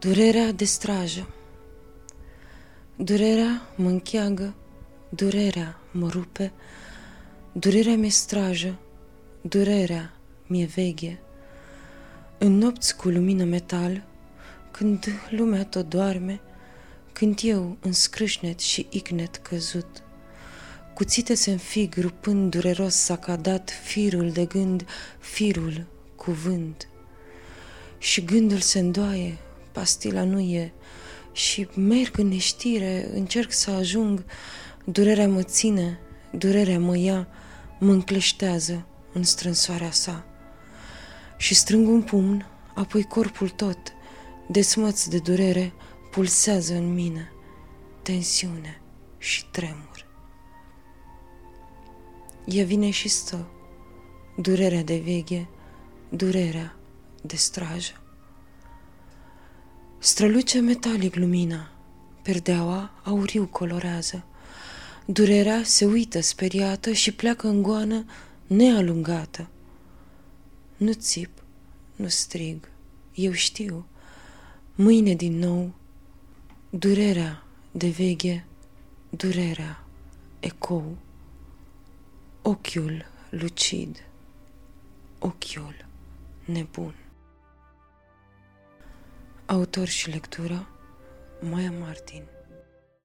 Durerea de strajă Durerea mă încheagă, durerea mă rupe, durerea mi-e strajă, durerea mi-e veghe. În nopți cu lumină metal, când lumea tot doarme, când eu în scrâșnet și ignet căzut, cuțite se înfig rupând dureros sacadat firul de gând, firul cuvânt. Și gândul se îndoaie, pastila nu e, și merg în neștire, încerc să ajung, durerea mă ține, durerea mă ia, mă încleștează în strânsoarea sa. Și strâng un pumn, apoi corpul tot, desmăț de durere, pulsează în mine, tensiune și tremur. Ea vine și stă, durerea de veche, durerea de strajă. Străluce metalic lumina, perdeaua auriu colorează. Durerea se uită speriată și pleacă în goană nealungată. Nu țip, nu strig, eu știu, mâine din nou, durerea de veche, durerea ecou, ochiul lucid, ochiul nebun. Autor și lectură Maya Martin